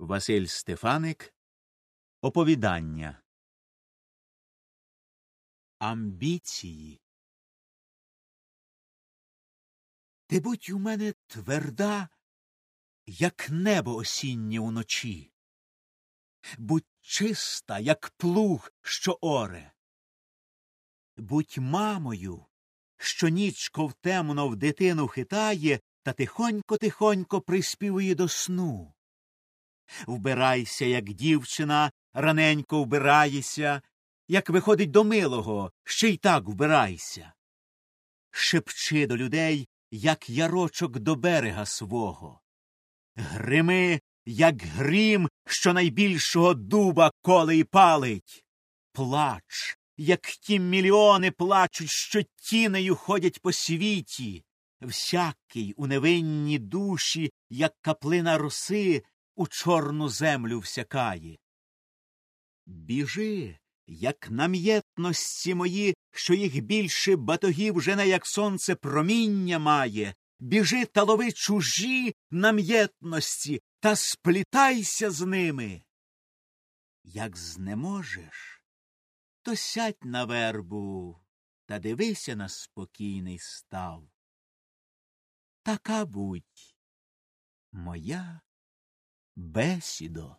Василь Стефаник. Оповідання. Амбіції. Ти будь у мене тверда, як небо осіннє уночі, будь чиста, як плуг, що оре, будь мамою, що нічко втемно в дитину хитає та тихонько тихонько приспівує до сну. Вбирайся, як дівчина, раненько вбираєся, як виходить до милого, ще й так вбирайся. Шепчи до людей, як ярочок до берега свого. Грими, як грім, що найбільшого дуба коле й палить. Плач, як ті мільйони плачуть, що тінею ходять по світі. Всякий у невинні душі, як каплина роси, у чорну землю всякає. Біжи, як нам'єтності мої, що їх більше батогів жене, як сонце проміння має, біжи та лови чужі нам'єтності та сплітайся з ними. Як знеможеш, то сядь на вербу та дивися на спокійний став. Така будь моя бесідо.